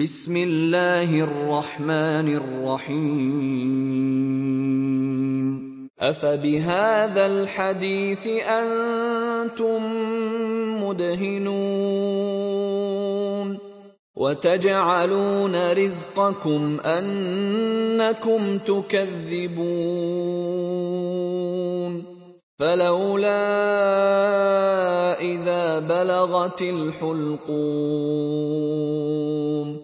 بسم الله الرحمن الرحيم. أفبهذا الحديث أنتم مدهنون. وتجعلون رزقكم أنكم تكذبون. فلولا إذا بلغت الحلقوم.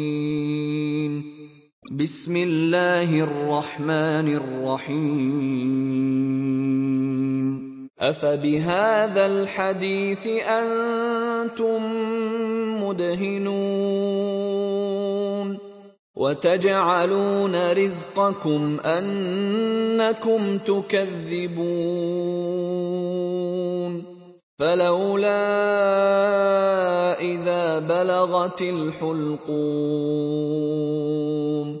بسم الله الرحمن الرحيم. أفبهذا الحديث أنتم مدهنون. وتجعلون رزقكم أنكم تكذبون. فلولا إذا بلغت الحلقوم.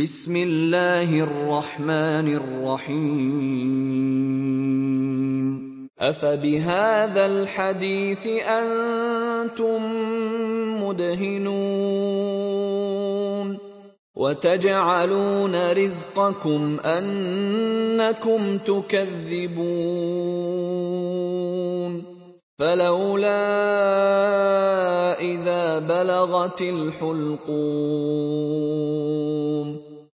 بسم الله الرحمن الرحيم. أفبهذا الحديث أنتم مدهنون. وتجعلون رزقكم أنكم تكذبون. فلولا إذا بلغت الحلقوم.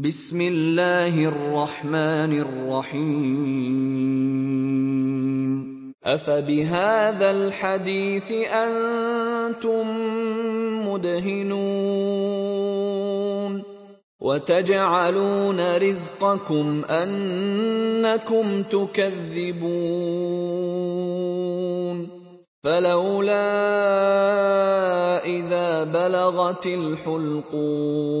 بسم الله الرحمن الرحيم افبهذا الحديث أنتم مدهنون وتجعلون رزقكم انكم تكذبون فلولا اذا بلغت الحلقوم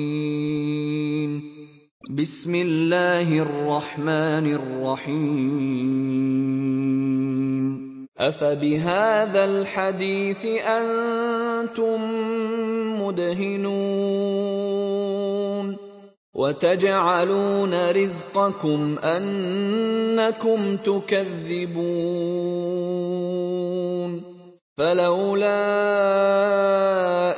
بسم الله الرحمن الرحيم. أفبهذا الحديث أنتم مدهنون. وتجعلون رزقكم أنكم تكذبون. فلولا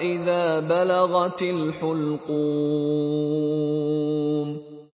إذا بلغت الحلقوم.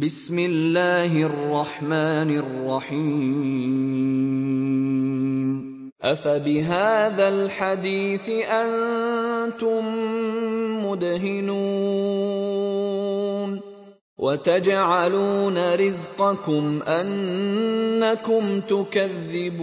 بسم الله الرحمن الرحيم. أفبهذا الحديث أنتم مدهنون. وتجعلون رزقكم أنكم تكذبون.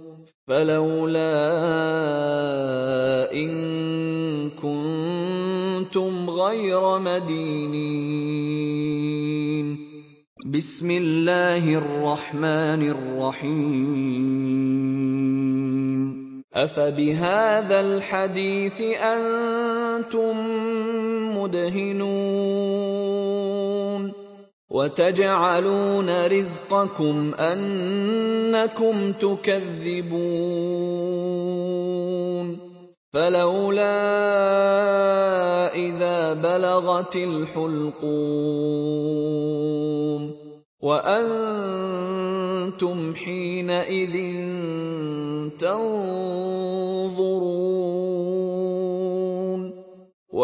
فلولا إن كنتم غير مدينين. بسم الله الرحمن الرحيم. أفبهذا الحديث أنتم مدهنون؟ وتجعلون رزقكم أنكم تكذبون. فلولا إذا بلغت الحلقوم. وأنتم حينئذ تنظرون.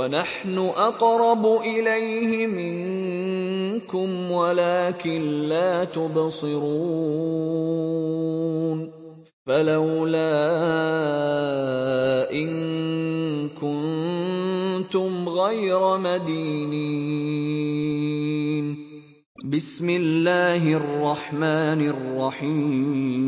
ونحن أقرب إليه منكم ولكن لا تبصرون فلولا إن كنتم غير مدينين. بسم الله الرحمن الرحيم.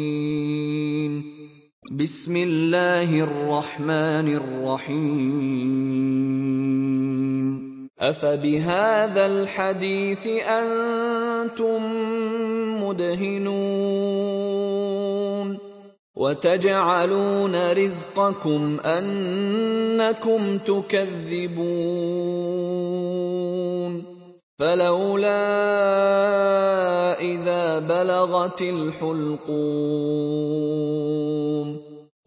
بسم الله الرحمن الرحيم. أفبهذا الحديث أنتم مدهنون. وتجعلون رزقكم أنكم تكذبون. فلولا إذا بلغت الحلقوم.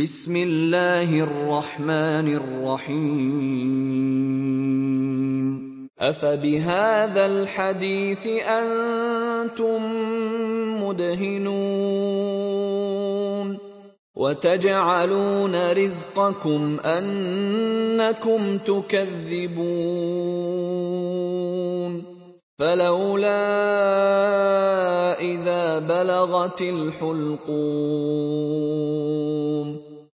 بسم الله الرحمن الرحيم. أفبهذا الحديث أنتم مدهنون. وتجعلون رزقكم أنكم تكذبون. فلولا إذا بلغت الحلقوم.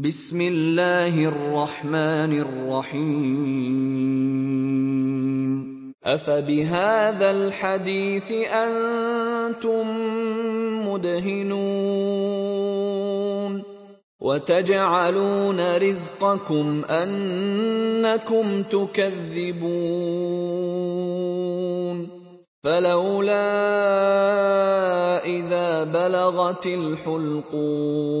بسم الله الرحمن الرحيم افبهذا الحديث أنتم مدهنون وتجعلون رزقكم انكم تكذبون فلولا اذا بلغت الحلقوم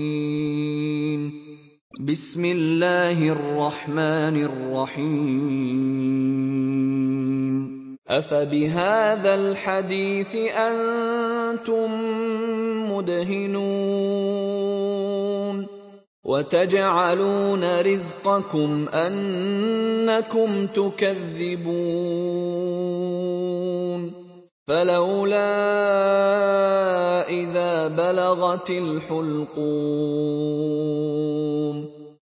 بسم الله الرحمن الرحيم. أفبهذا الحديث أنتم مدهنون. وتجعلون رزقكم أنكم تكذبون. فلولا إذا بلغت الحلقوم.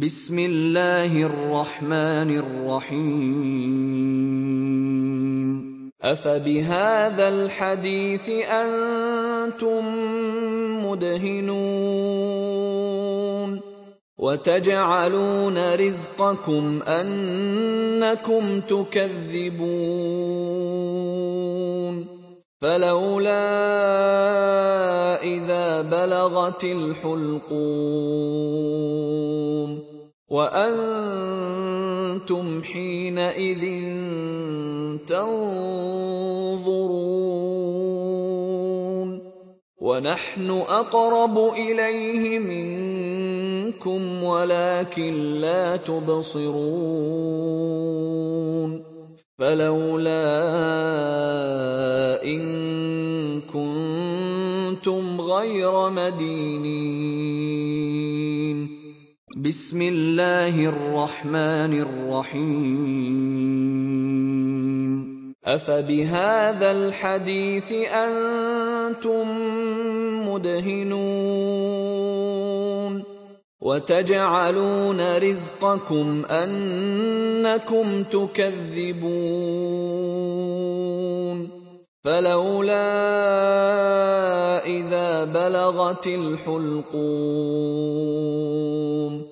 بسم الله الرحمن الرحيم. أفبهذا الحديث أنتم مدهنون. وتجعلون رزقكم أنكم تكذبون. فلولا إذا بلغت الحلقوم وأنتم حينئذ تنظرون ونحن أقرب إليه منكم ولكن لا تبصرون فلولا إن كنتم غير مدينين بسم الله الرحمن الرحيم. أفبهذا الحديث أنتم مدهنون. وتجعلون رزقكم أنكم تكذبون. فلولا إذا بلغت الحلقوم.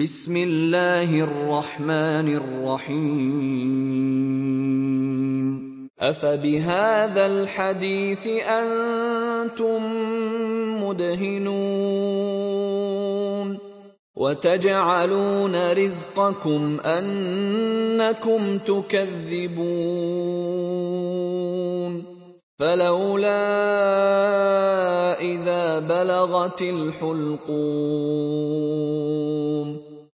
بسم الله الرحمن الرحيم. أفبهذا الحديث أنتم مدهنون. وتجعلون رزقكم أنكم تكذبون. فلولا إذا بلغت الحلقوم.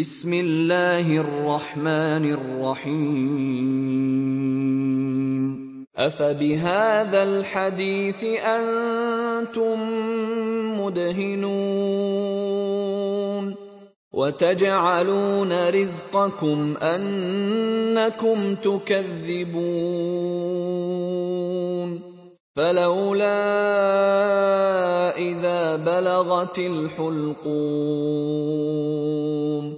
بسم الله الرحمن الرحيم. أفبهذا الحديث أنتم مدهنون. وتجعلون رزقكم أنكم تكذبون. فلولا إذا بلغت الحلقوم.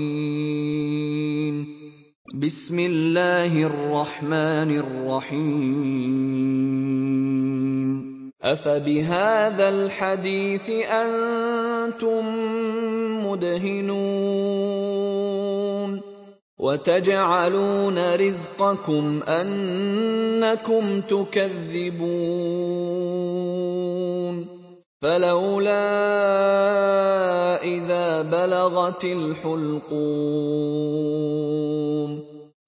بسم الله الرحمن الرحيم. أفبهذا الحديث أنتم مدهنون. وتجعلون رزقكم أنكم تكذبون. فلولا إذا بلغت الحلقوم.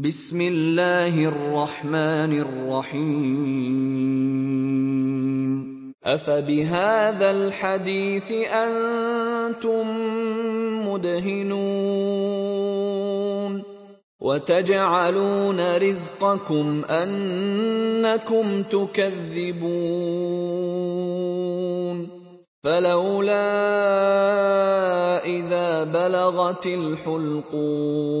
بسم الله الرحمن الرحيم افبهذا الحديث أنتم مدهنون وتجعلون رزقكم انكم تكذبون فلولا اذا بلغت الحلقوم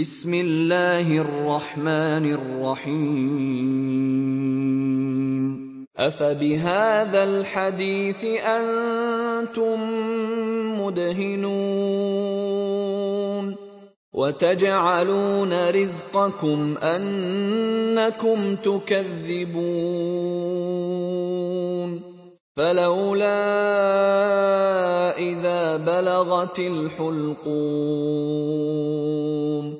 بسم الله الرحمن الرحيم. أفبهذا الحديث أنتم مدهنون. وتجعلون رزقكم أنكم تكذبون. فلولا إذا بلغت الحلقوم.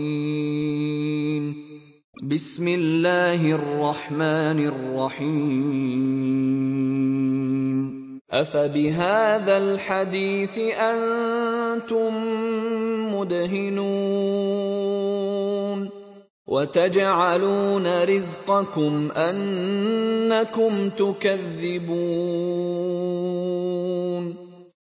بسم الله الرحمن الرحيم. أفبهذا الحديث أنتم مدهنون. وتجعلون رزقكم أنكم تكذبون.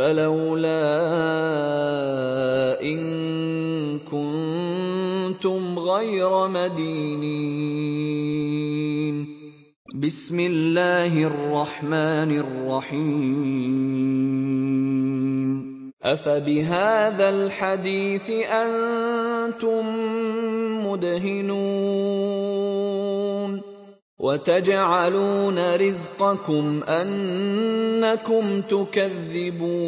فلولا إن كنتم غير مدينين. بسم الله الرحمن الرحيم. أفبهذا الحديث أنتم مدهنون؟ وتجعلون رزقكم أنكم تكذبون.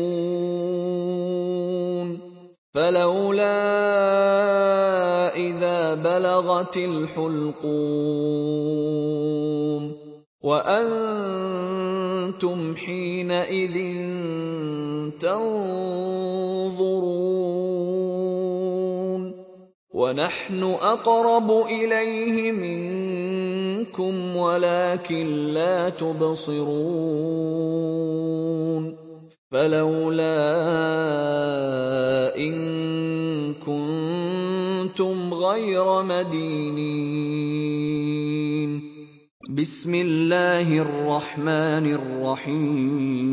فلولا إذا بلغت الحلقوم. وأنتم حينئذ تنظرون. ونحن أقرب إليه منكم ولكن لا تبصرون فلولا إن كنتم غير مدينين. بسم الله الرحمن الرحيم.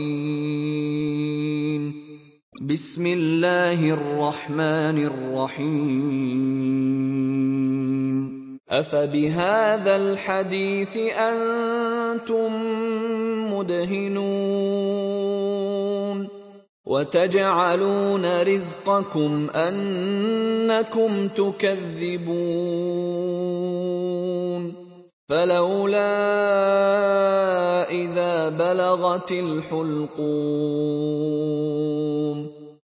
بسم الله الرحمن الرحيم. أفبهذا الحديث أنتم مدهنون. وتجعلون رزقكم أنكم تكذبون. فلولا إذا بلغت الحلقوم.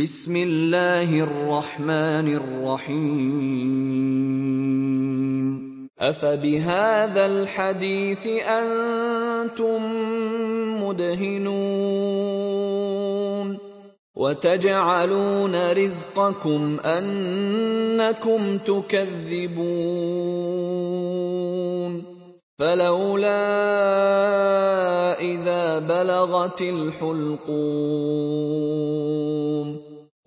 بسم الله الرحمن الرحيم. أفبهذا الحديث أنتم مدهنون. وتجعلون رزقكم أنكم تكذبون. فلولا إذا بلغت الحلقوم.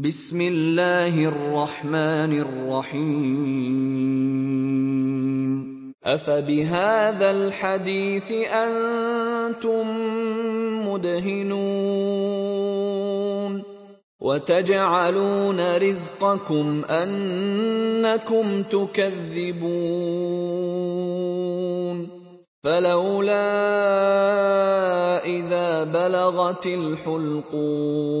بسم الله الرحمن الرحيم افبهذا الحديث أنتم مدهنون وتجعلون رزقكم انكم تكذبون فلولا اذا بلغت الحلقوم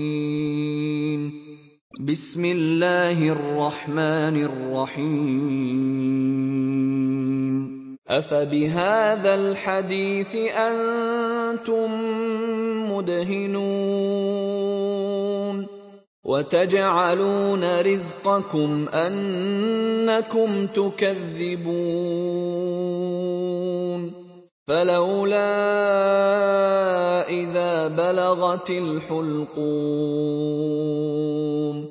بسم الله الرحمن الرحيم. أفبهذا الحديث أنتم مدهنون. وتجعلون رزقكم أنكم تكذبون. فلولا إذا بلغت الحلقوم.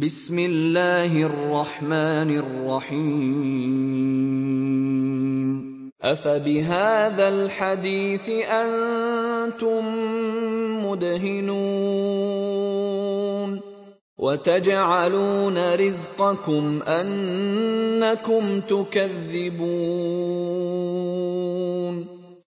بسم الله الرحمن الرحيم. أفبهذا الحديث أنتم مدهنون. وتجعلون رزقكم أنكم تكذبون.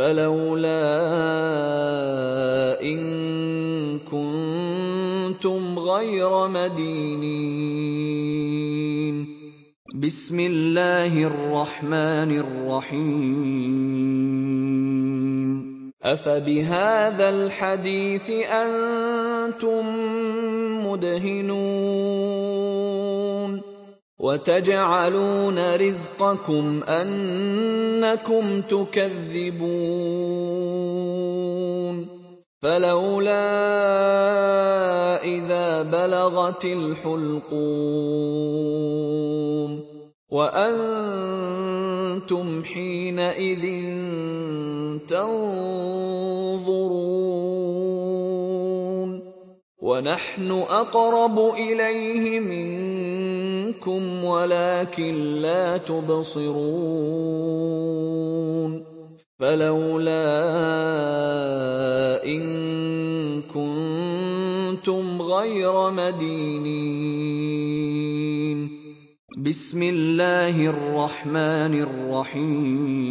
فلولا إن كنتم غير مدينين. بسم الله الرحمن الرحيم. أفبهذا الحديث أنتم مدهنون؟ وتجعلون رزقكم أنكم تكذبون. فلولا إذا بلغت الحلقوم. وأنتم حينئذ تنظرون. ونحن أقرب إليه منكم ولكن لا تبصرون فلولا إن كنتم غير مدينين. بسم الله الرحمن الرحيم.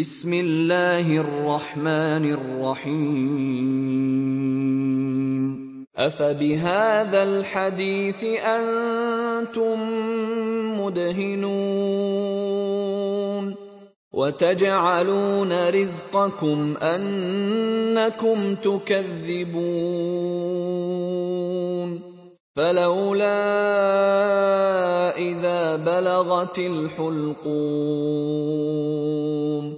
بسم الله الرحمن الرحيم. أفبهذا الحديث أنتم مدهنون. وتجعلون رزقكم أنكم تكذبون. فلولا إذا بلغت الحلقوم.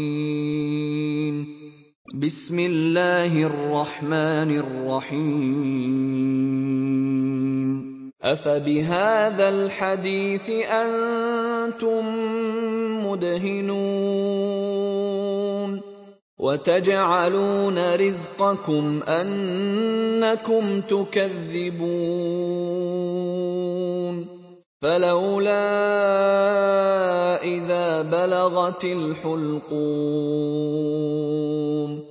بسم الله الرحمن الرحيم. أفبهذا الحديث أنتم مدهنون. وتجعلون رزقكم أنكم تكذبون. فلولا إذا بلغت الحلقوم.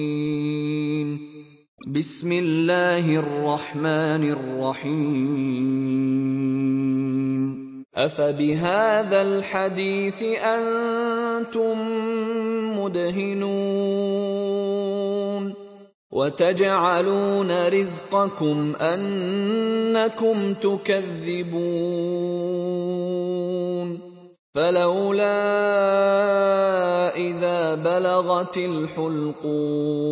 بسم الله الرحمن الرحيم افبهذا الحديث أنتم مدهنون وتجعلون رزقكم انكم تكذبون فلولا اذا بلغت الحلقوم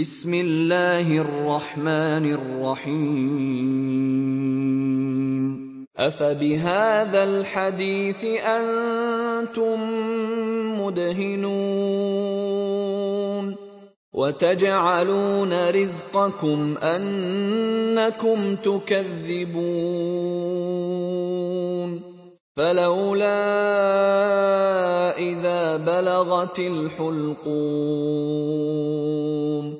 بسم الله الرحمن الرحيم. أفبهذا الحديث أنتم مدهنون. وتجعلون رزقكم أنكم تكذبون. فلولا إذا بلغت الحلقوم.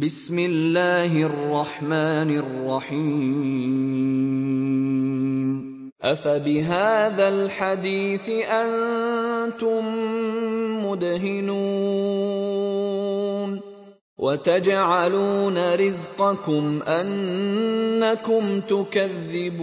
بسم الله الرحمن الرحيم. أفبهذا الحديث أنتم مدهنون. وتجعلون رزقكم أنكم تكذبون.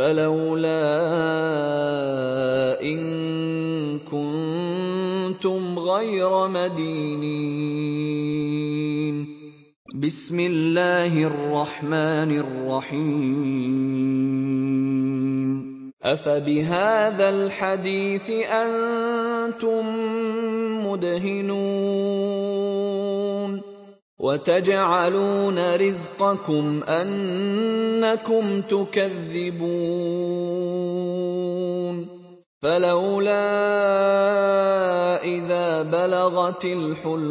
فلولا إن كنتم غير مدينين. بسم الله الرحمن الرحيم. أفبهذا الحديث أنتم مدهنون؟ وتجعلون رزقكم أنكم تكذبون. فلولا إذا بلغت الحلقوم.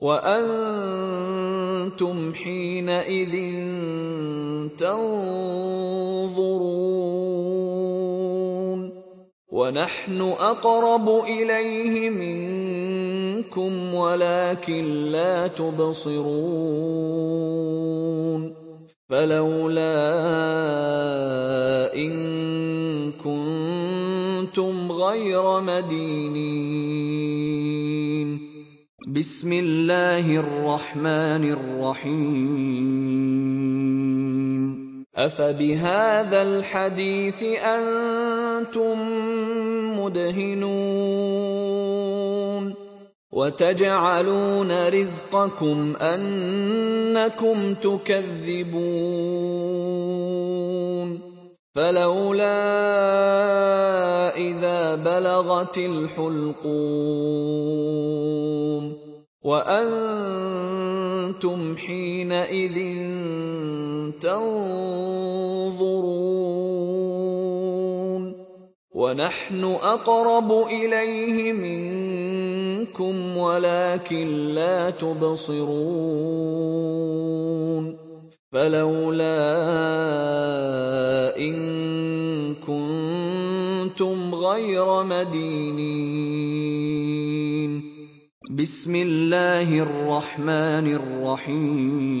وأنتم حينئذ تنظرون. ونحن أقرب إليه منكم ولكن لا تبصرون فلولا إن كنتم غير مدينين. بسم الله الرحمن الرحيم. أفبهذا الحديث أنتم مدهنون؟ وتجعلون رزقكم أنكم تكذبون. فلولا إذا بلغت الحلقوم. وأنتم حينئذ تنظرون. ونحن أقرب إليه منكم ولكن لا تبصرون فلولا إن كنتم غير مدينين. بسم الله الرحمن الرحيم.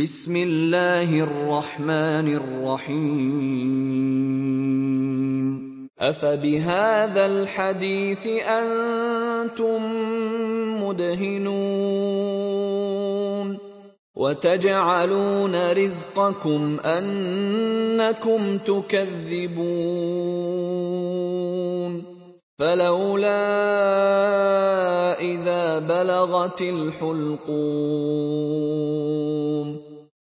بسم الله الرحمن الرحيم. أفبهذا الحديث أنتم مدهنون. وتجعلون رزقكم أنكم تكذبون. فلولا إذا بلغت الحلقوم.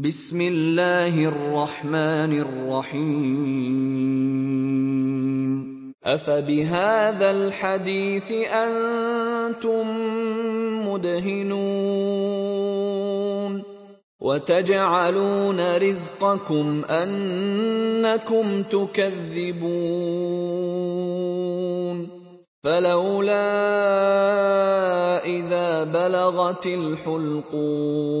بسم الله الرحمن الرحيم افبهذا الحديث أنتم مدهنون وتجعلون رزقكم انكم تكذبون فلولا اذا بلغت الحلقوم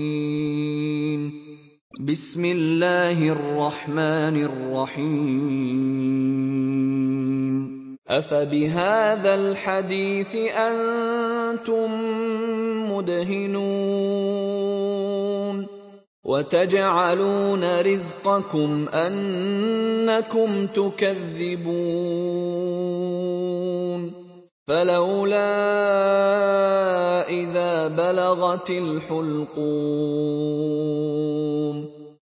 بسم الله الرحمن الرحيم. أفبهذا الحديث أنتم مدهنون. وتجعلون رزقكم أنكم تكذبون. فلولا إذا بلغت الحلقوم.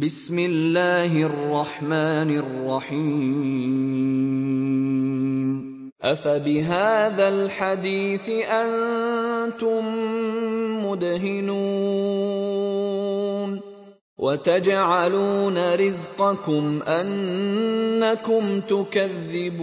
بسم الله الرحمن الرحيم. أفبهذا الحديث أنتم مدهنون. وتجعلون رزقكم أنكم تكذبون.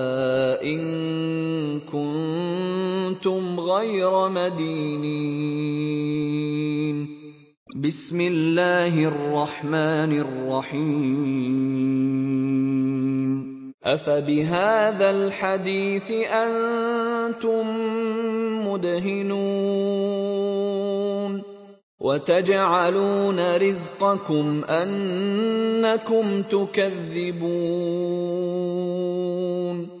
غير مدينين. بسم الله الرحمن الرحيم. أفبهذا الحديث أنتم مدهنون. وتجعلون رزقكم أنكم تكذبون.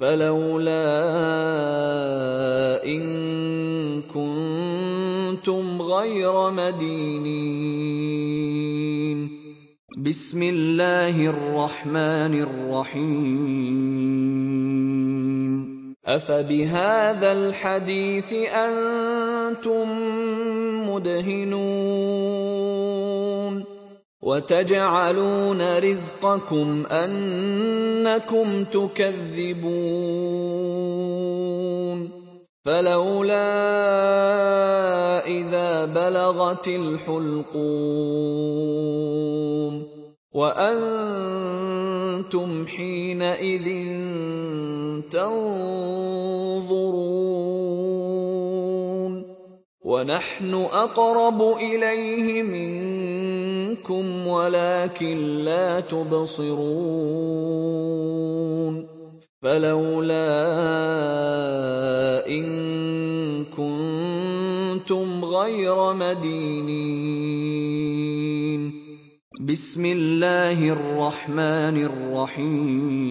فلولا إن كنتم غير مدينين. بسم الله الرحمن الرحيم. أفبهذا الحديث أنتم مدهنون؟ وتجعلون رزقكم أنكم تكذبون. فلولا إذا بلغت الحلقوم. وأنتم حينئذ تنظرون. ونحن أقرب إليه منكم ولكن لا تبصرون فلولا إن كنتم غير مدينين. بسم الله الرحمن الرحيم.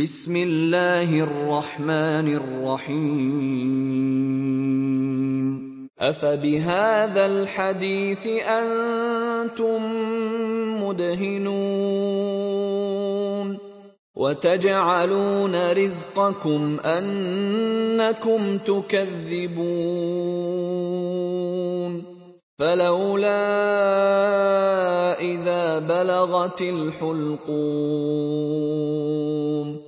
بسم الله الرحمن الرحيم. أفبهذا الحديث أنتم مدهنون. وتجعلون رزقكم أنكم تكذبون. فلولا إذا بلغت الحلقوم.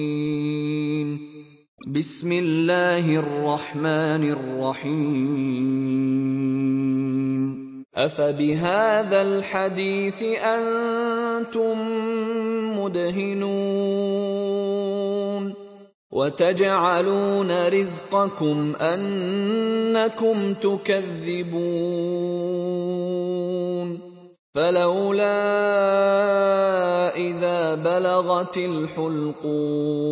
بسم الله الرحمن الرحيم افبهذا الحديث أنتم مدهنون وتجعلون رزقكم انكم تكذبون فلولا اذا بلغت الحلقوم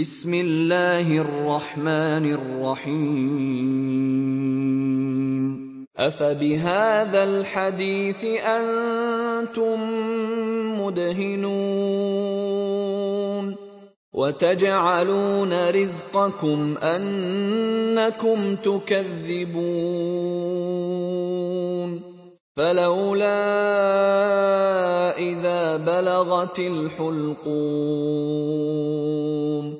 بسم الله الرحمن الرحيم. أفبهذا الحديث أنتم مدهنون. وتجعلون رزقكم أنكم تكذبون. فلولا إذا بلغت الحلقوم.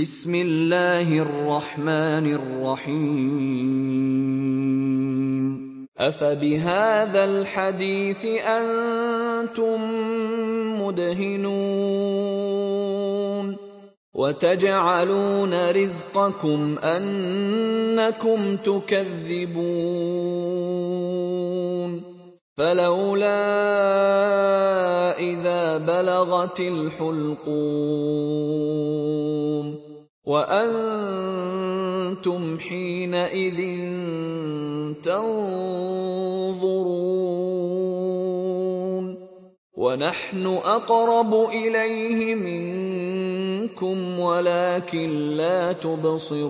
بسم الله الرحمن الرحيم. أفبهذا الحديث أنتم مدهنون. وتجعلون رزقكم أنكم تكذبون. فلولا إذا بلغت الحلقوم. وأنتم حينئذ تنظرون ونحن أقرب إليه منكم ولكن لا تبصرون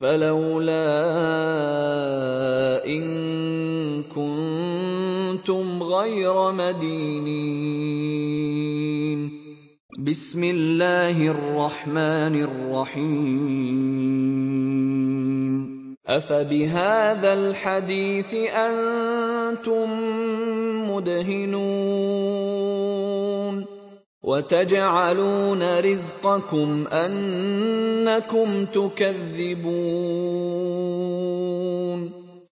فلولا إن كنتم غير مدينين بسم الله الرحمن الرحيم. أفبهذا الحديث أنتم مدهنون. وتجعلون رزقكم أنكم تكذبون.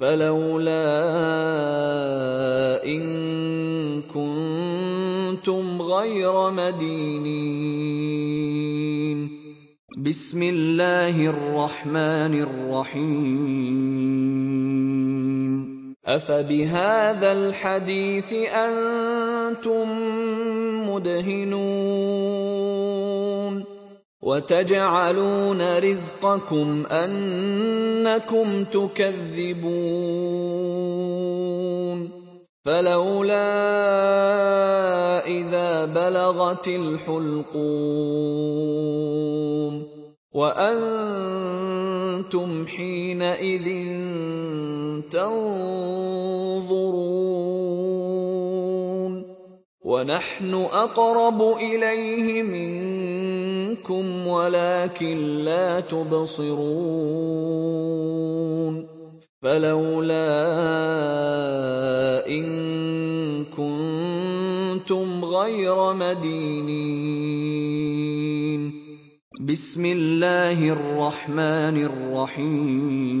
فلولا إن كنتم غير مدينين. بسم الله الرحمن الرحيم. أفبهذا الحديث أنتم مدهنون؟ وتجعلون رزقكم أنكم تكذبون. فلولا إذا بلغت الحلقوم. وأنتم حينئذ تنظرون. ونحن أقرب إليه منكم ولكن لا تبصرون فلولا إن كنتم غير مدينين. بسم الله الرحمن الرحيم.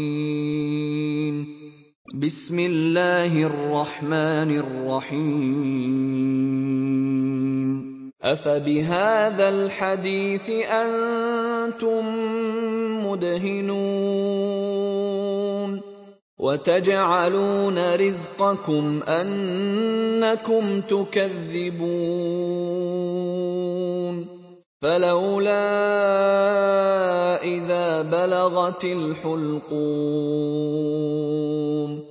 بسم الله الرحمن الرحيم. أفبهذا الحديث أنتم مدهنون. وتجعلون رزقكم أنكم تكذبون. فلولا إذا بلغت الحلقوم.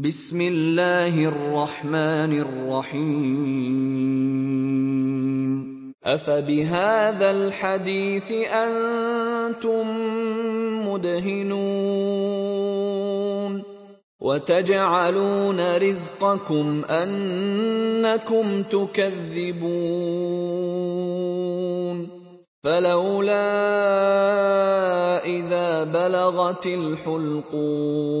بسم الله الرحمن الرحيم افبهذا الحديث أنتم مدهنون وتجعلون رزقكم انكم تكذبون فلولا اذا بلغت الحلقوم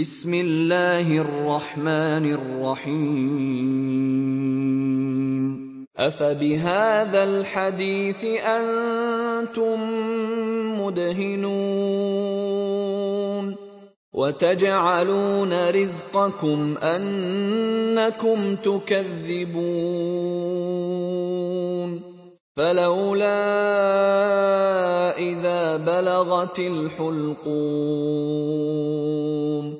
بسم الله الرحمن الرحيم. أفبهذا الحديث أنتم مدهنون. وتجعلون رزقكم أنكم تكذبون. فلولا إذا بلغت الحلقوم.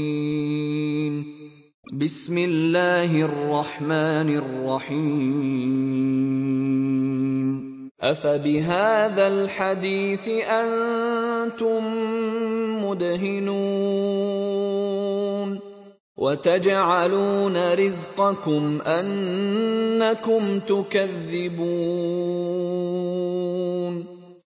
بسم الله الرحمن الرحيم. أفبهذا الحديث أنتم مدهنون. وتجعلون رزقكم أنكم تكذبون.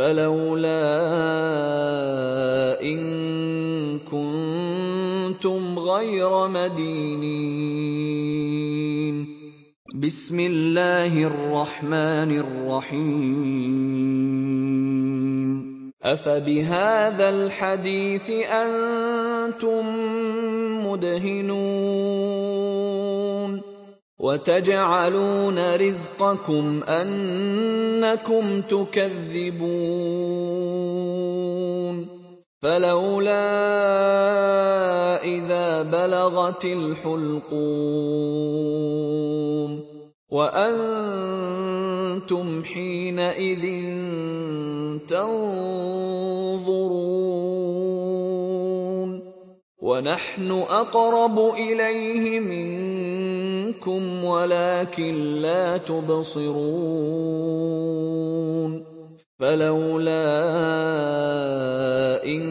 فلولا إن كنتم غير مدينين. بسم الله الرحمن الرحيم. أفبهذا الحديث أنتم مدهنون؟ وتجعلون رزقكم أنكم تكذبون. فلولا إذا بلغت الحلقوم. وأنتم حينئذ تنظرون. ونحن أقرب إليه منكم ولكن لا تبصرون فلولا إن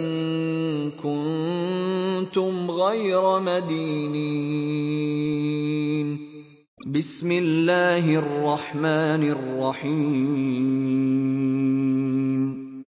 كنتم غير مدينين. بسم الله الرحمن الرحيم.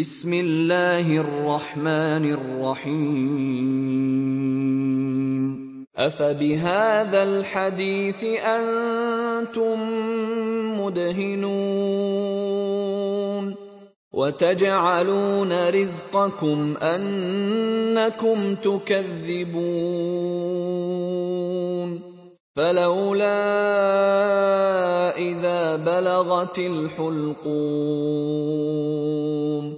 بسم الله الرحمن الرحيم. أفبهذا الحديث أنتم مدهنون. وتجعلون رزقكم أنكم تكذبون. فلولا إذا بلغت الحلقوم.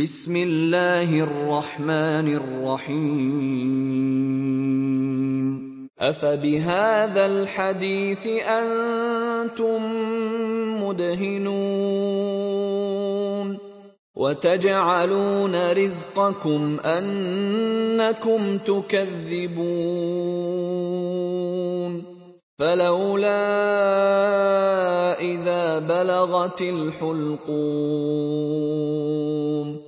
بسم الله الرحمن الرحيم. أفبهذا الحديث أنتم مدهنون. وتجعلون رزقكم أنكم تكذبون. فلولا إذا بلغت الحلقوم.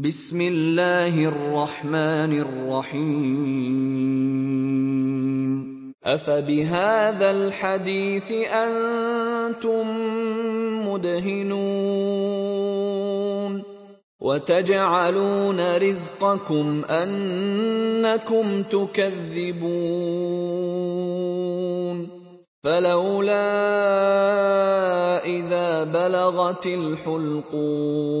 بسم الله الرحمن الرحيم افبهذا الحديث أنتم مدهنون وتجعلون رزقكم انكم تكذبون فلولا اذا بلغت الحلقوم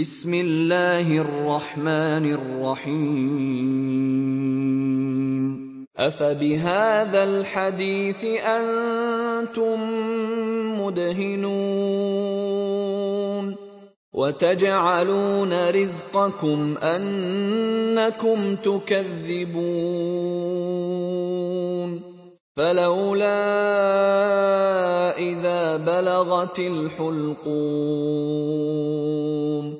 بسم الله الرحمن الرحيم. أفبهذا الحديث أنتم مدهنون. وتجعلون رزقكم أنكم تكذبون. فلولا إذا بلغت الحلقوم.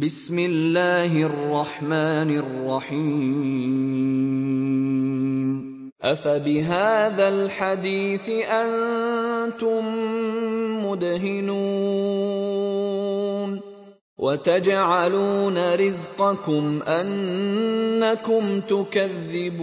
بسم الله الرحمن الرحيم. أفبهذا الحديث أنتم مدهنون. وتجعلون رزقكم أنكم تكذبون.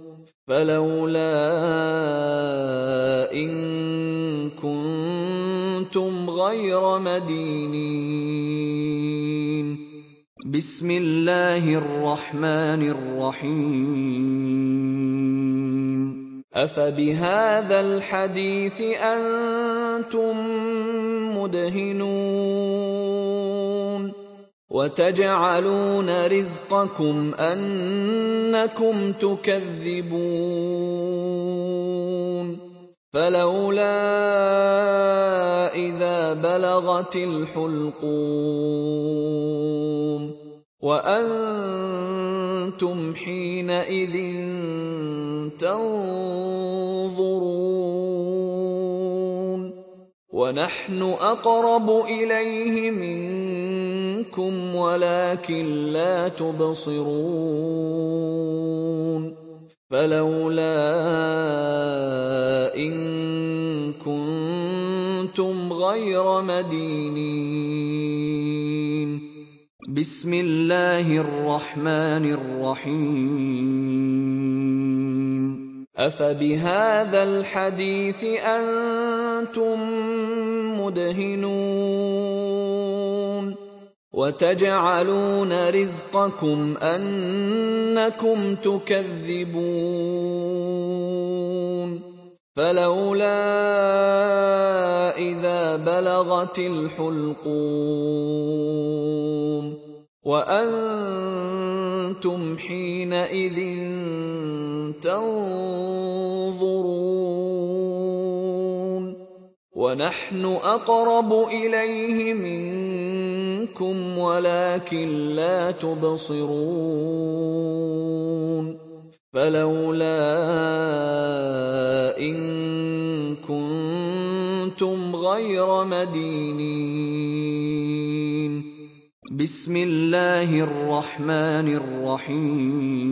فلولا إن كنتم غير مدينين. بسم الله الرحمن الرحيم. أفبهذا الحديث أنتم مدهنون؟ وتجعلون رزقكم أنكم تكذبون. فلولا إذا بلغت الحلقوم. وأنتم حينئذ تنظرون. ونحن أقرب إليه منكم ولكن لا تبصرون فلولا إن كنتم غير مدينين. بسم الله الرحمن الرحيم. أفبهذا الحديث أنتم مدهنون؟ وتجعلون رزقكم أنكم تكذبون. فلولا إذا بلغت الحلقوم. وأنتم حينئذ تنظرون. ونحن أقرب إليه منكم ولكن لا تبصرون فلولا إن كنتم غير مدينين. بسم الله الرحمن الرحيم.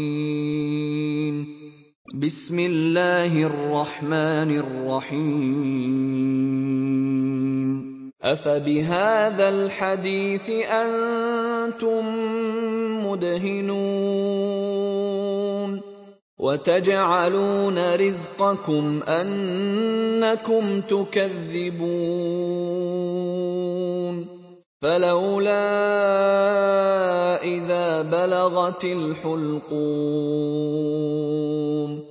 بسم الله الرحمن الرحيم. أفبهذا الحديث أنتم مدهنون. وتجعلون رزقكم أنكم تكذبون. فلولا إذا بلغت الحلقوم.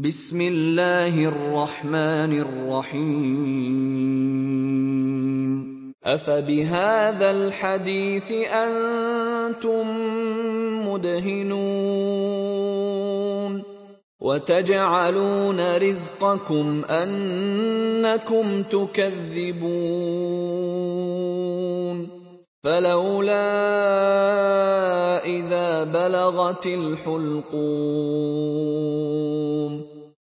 بسم الله الرحمن الرحيم افبهذا الحديث أنتم مدهنون وتجعلون رزقكم انكم تكذبون فلولا اذا بلغت الحلقوم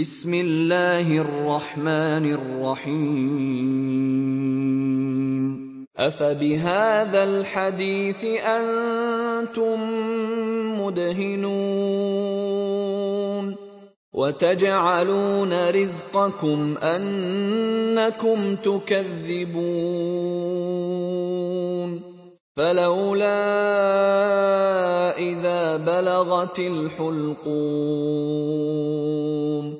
بسم الله الرحمن الرحيم. أفبهذا الحديث أنتم مدهنون. وتجعلون رزقكم أنكم تكذبون. فلولا إذا بلغت الحلقوم.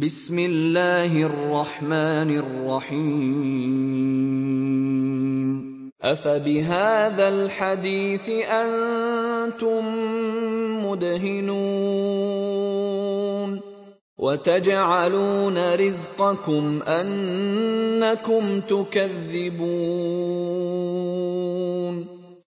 بسم الله الرحمن الرحيم. أفبهذا الحديث أنتم مدهنون. وتجعلون رزقكم أنكم تكذبون.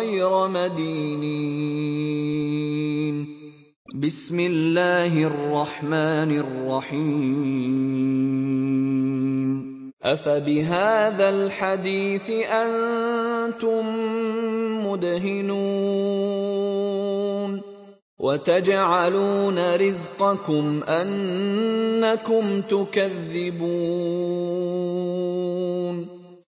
غير مدينين. بسم الله الرحمن الرحيم. أفبهذا الحديث أنتم مدهنون. وتجعلون رزقكم أنكم تكذبون.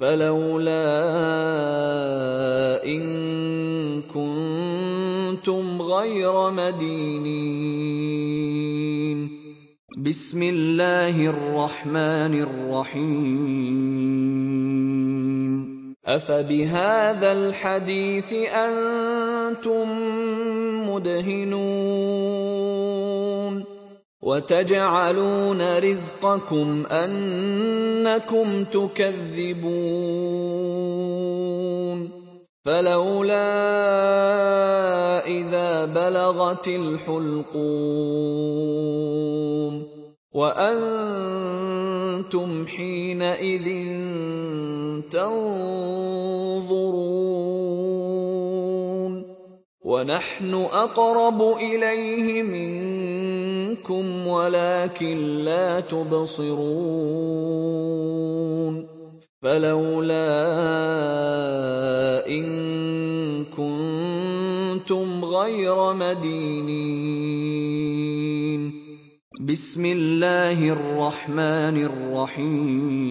فلولا إن كنتم غير مدينين. بسم الله الرحمن الرحيم. أفبهذا الحديث أنتم مدهنون؟ وتجعلون رزقكم أنكم تكذبون. فلولا إذا بلغت الحلقوم. وأنتم حينئذ تنظرون. ونحن أقرب إليه منكم ولكن لا تبصرون فلولا إن كنتم غير مدينين. بسم الله الرحمن الرحيم.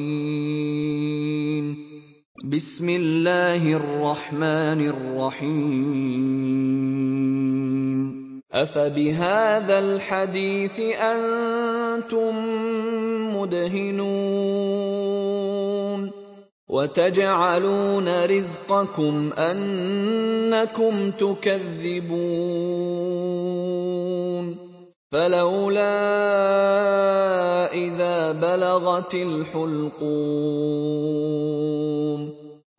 بسم الله الرحمن الرحيم. أفبهذا الحديث أنتم مدهنون. وتجعلون رزقكم أنكم تكذبون. فلولا إذا بلغت الحلقوم.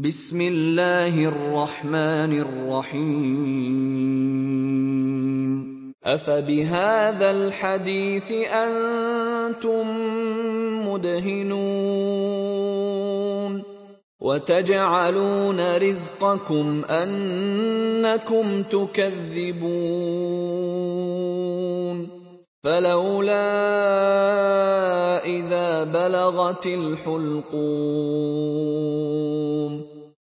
بسم الله الرحمن الرحيم افبهذا الحديث أنتم مدهنون وتجعلون رزقكم انكم تكذبون فلولا اذا بلغت الحلقوم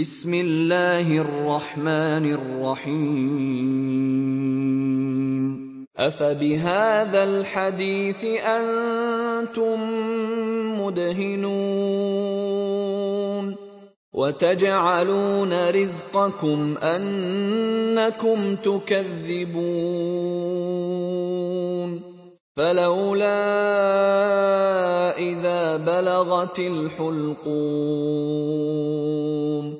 بسم الله الرحمن الرحيم. أفبهذا الحديث أنتم مدهنون. وتجعلون رزقكم أنكم تكذبون. فلولا إذا بلغت الحلقوم.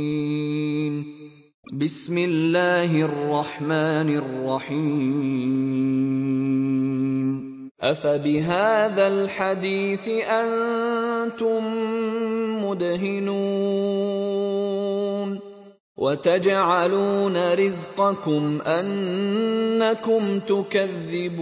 بسم الله الرحمن الرحيم. أفبهذا الحديث أنتم مدهنون. وتجعلون رزقكم أنكم تكذبون.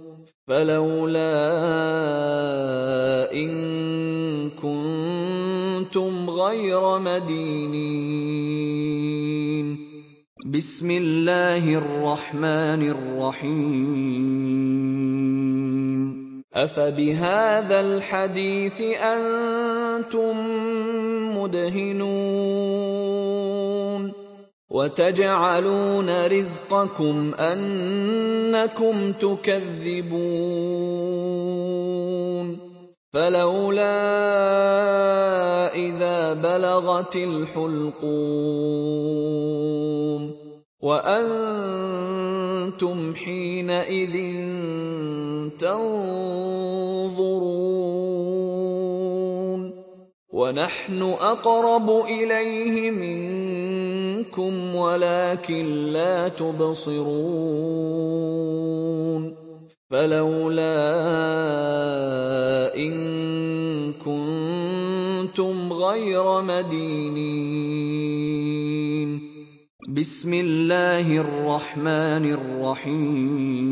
فلولا إن كنتم غير مدينين. بسم الله الرحمن الرحيم. أفبهذا الحديث أنتم مدهنون؟ وتجعلون رزقكم أنكم تكذبون. فلولا إذا بلغت الحلقوم. وأنتم حينئذ تنظرون. ونحن أقرب إليه منكم ولكن لا تبصرون فلولا إن كنتم غير مدينين. بسم الله الرحمن الرحيم.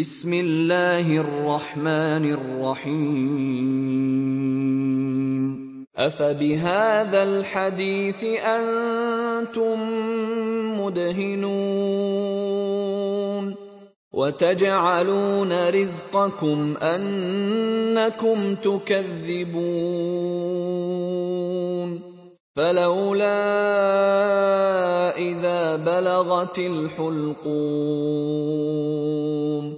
بسم الله الرحمن الرحيم. أفبهذا الحديث أنتم مدهنون. وتجعلون رزقكم أنكم تكذبون. فلولا إذا بلغت الحلقوم.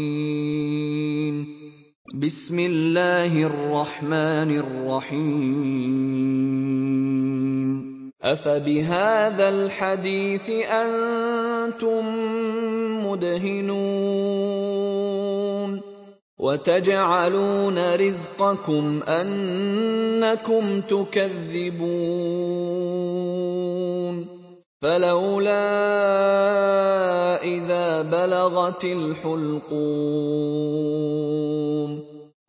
بسم الله الرحمن الرحيم. أفبهذا الحديث أنتم مدهنون. وتجعلون رزقكم أنكم تكذبون. فلولا إذا بلغت الحلقوم.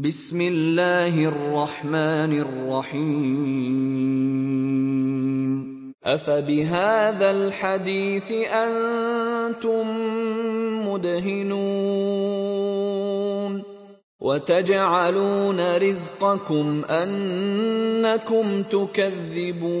بسم الله الرحمن الرحيم افبهذا الحديث أنتم مدهنون وتجعلون رزقكم انكم تكذبون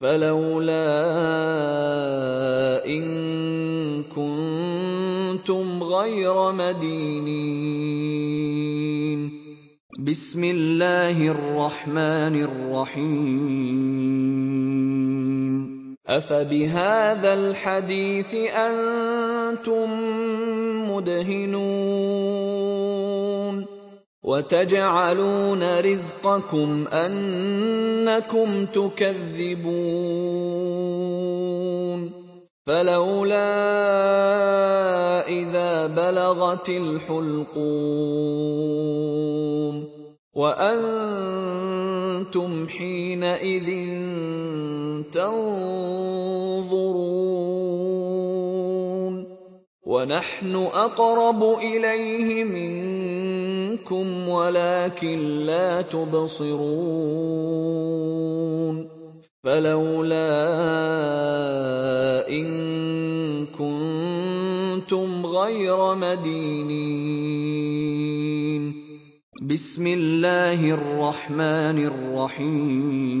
فلولا إن كنتم غير مدينين. بسم الله الرحمن الرحيم. أفبهذا الحديث أنتم مدهنون؟ وتجعلون رزقكم أنكم تكذبون. فلولا إذا بلغت الحلقوم. وأنتم حينئذ تنظرون. ونحن أقرب إليه منكم ولكن لا تبصرون فلولا إن كنتم غير مدينين. بسم الله الرحمن الرحيم.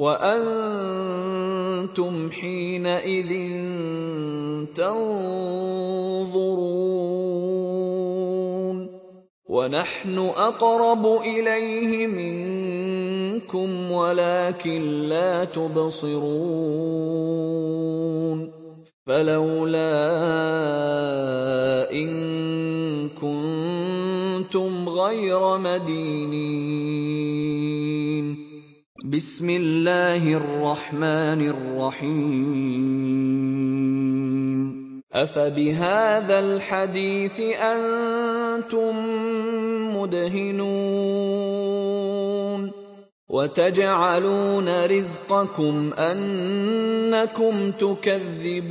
وأنتم حينئذ تنظرون ونحن أقرب إليه منكم ولكن لا تبصرون فلولا إن كنتم غير مدينين بسم الله الرحمن الرحيم. أفبهذا الحديث أنتم مدهنون. وتجعلون رزقكم أنكم تكذبون.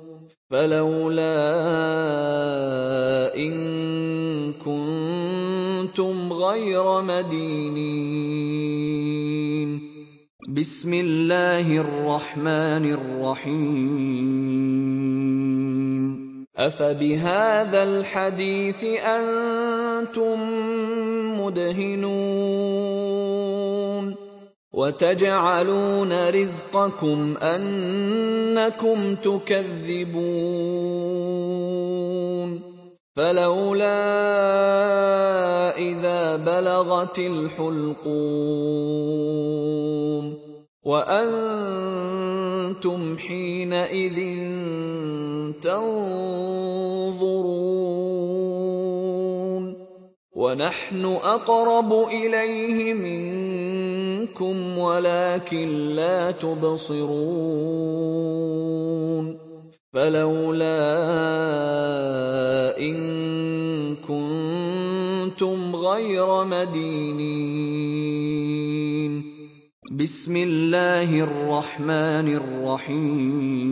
فلولا إن كنتم غير مدينين. بسم الله الرحمن الرحيم. أفبهذا الحديث أنتم مدهنون؟ وتجعلون رزقكم أنكم تكذبون. فلولا إذا بلغت الحلقوم. وأنتم حينئذ تنظرون. ونحن أقرب إليه منكم ولكن لا تبصرون فلولا إن كنتم غير مدينين. بسم الله الرحمن الرحيم.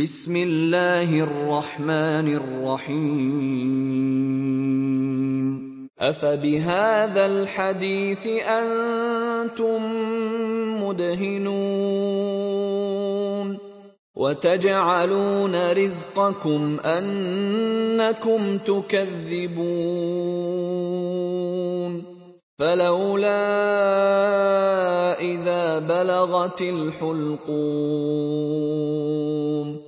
بسم الله الرحمن الرحيم. أفبهذا الحديث أنتم مدهنون. وتجعلون رزقكم أنكم تكذبون. فلولا إذا بلغت الحلقوم.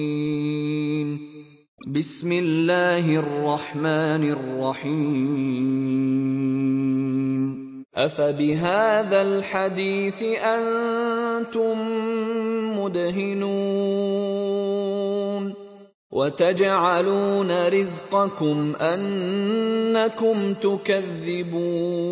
بسم الله الرحمن الرحيم افبهذا الحديث أنتم مدهنون وتجعلون رزقكم انكم تكذبون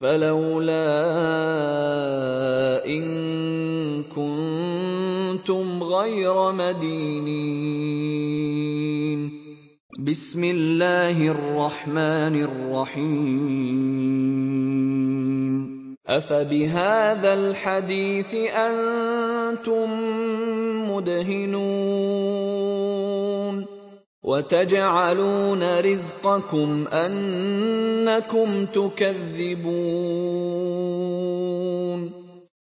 فلولا إن كنتم غير مدينين. بسم الله الرحمن الرحيم. أفبهذا الحديث أنتم مدهنون؟ وتجعلون رزقكم أنكم تكذبون.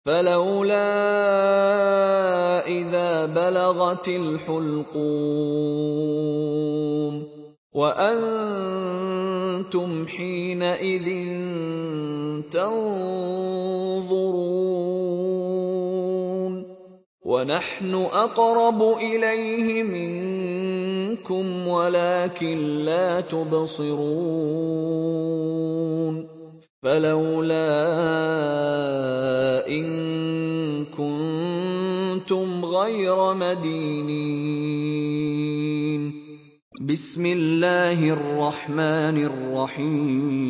فلولا إذا بلغت الحلقوم. وأنتم حينئذ تنظرون. ونحن أقرب إليه منكم ولكن لا تبصرون فلولا إن كنتم غير مدينين. بسم الله الرحمن الرحيم.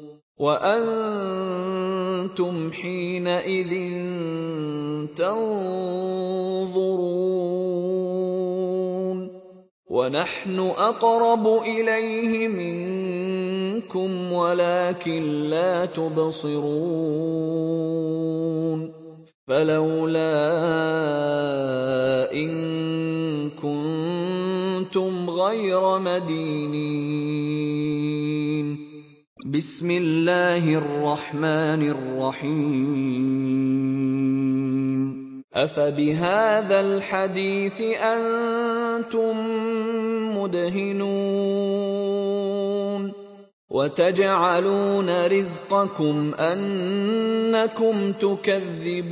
وأنتم حينئذ تنظرون ونحن أقرب إليه منكم ولكن لا تبصرون فلولا إن كنتم غير مدينين بسم الله الرحمن الرحيم. أفبهذا الحديث أنتم مدهنون. وتجعلون رزقكم أنكم تكذبون.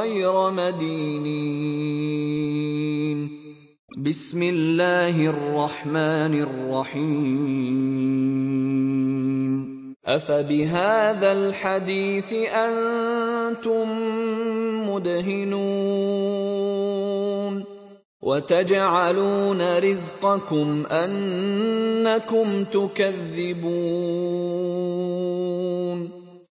غير مدينين. بسم الله الرحمن الرحيم. أفبهذا الحديث أنتم مدهنون. وتجعلون رزقكم أنكم تكذبون.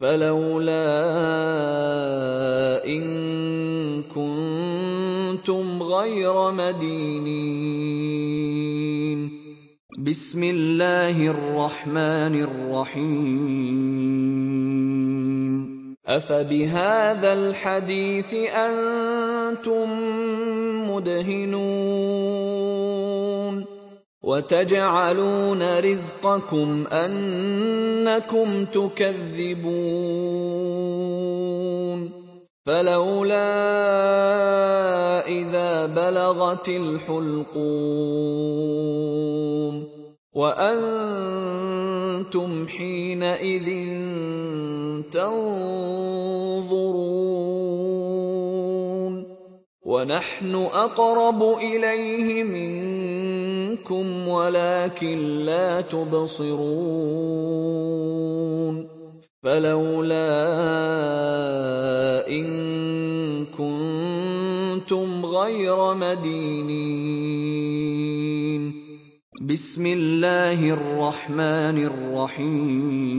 فلولا إن كنتم غير مدينين. بسم الله الرحمن الرحيم. أفبهذا الحديث أنتم مدهنون؟ وتجعلون رزقكم أنكم تكذبون. فلولا إذا بلغت الحلقوم. وأنتم حينئذ تنظرون. ونحن أقرب إليه منكم ولكن لا تبصرون فلولا إن كنتم غير مدينين. بسم الله الرحمن الرحيم.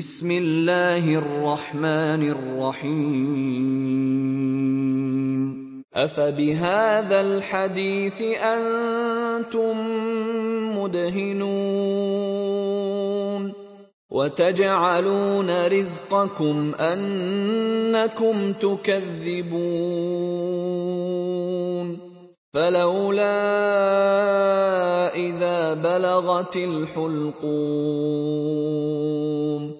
بسم الله الرحمن الرحيم. أفبهذا الحديث أنتم مدهنون. وتجعلون رزقكم أنكم تكذبون. فلولا إذا بلغت الحلقوم.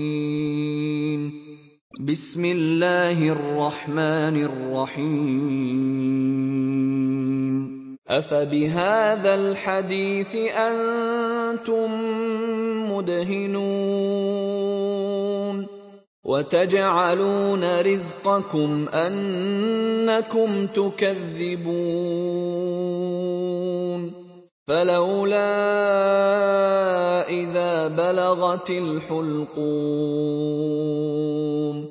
بسم الله الرحمن الرحيم. أفبهذا الحديث أنتم مدهنون. وتجعلون رزقكم أنكم تكذبون. فلولا إذا بلغت الحلقوم.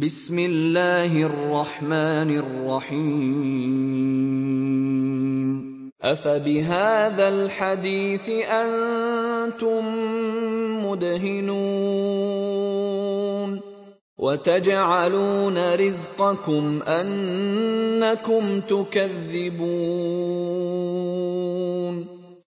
بسم الله الرحمن الرحيم. أفبهذا الحديث أنتم مدهنون. وتجعلون رزقكم أنكم تكذبون.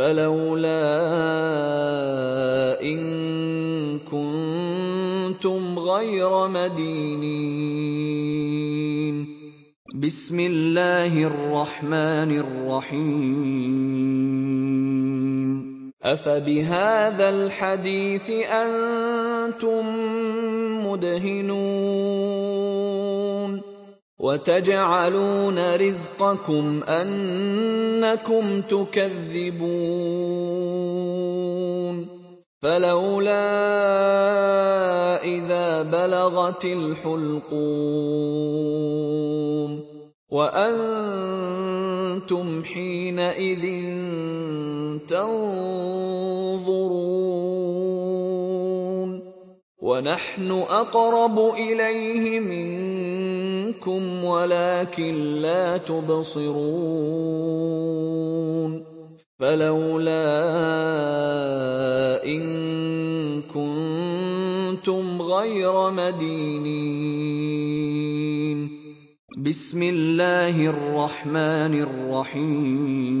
فلولا إن كنتم غير مدينين. بسم الله الرحمن الرحيم. أفبهذا الحديث أنتم مدهنون؟ وتجعلون رزقكم أنكم تكذبون. فلولا إذا بلغت الحلقوم. وأنتم حينئذ تنظرون. ونحن أقرب إليه منكم ولكن لا تبصرون فلولا إن كنتم غير مدينين. بسم الله الرحمن الرحيم.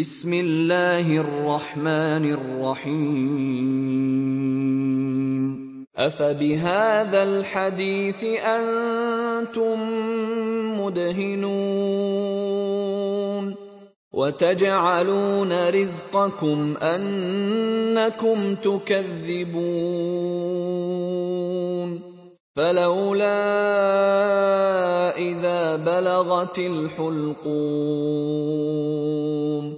بسم الله الرحمن الرحيم. أفبهذا الحديث أنتم مدهنون. وتجعلون رزقكم أنكم تكذبون. فلولا إذا بلغت الحلقوم.